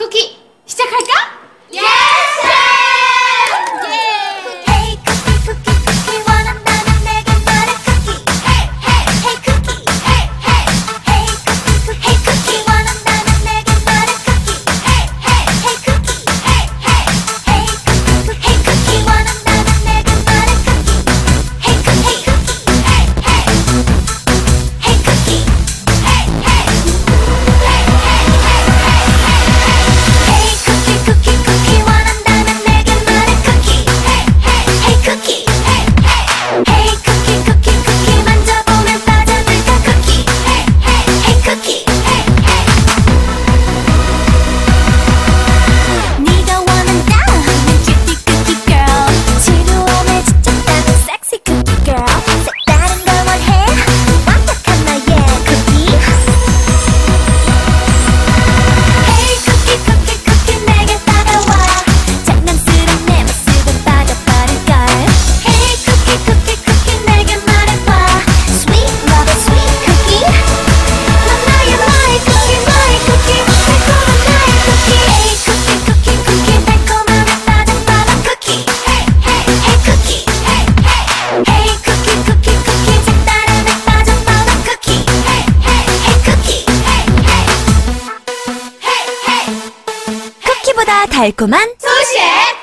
Cookie. 생각보다 달콤한 소시에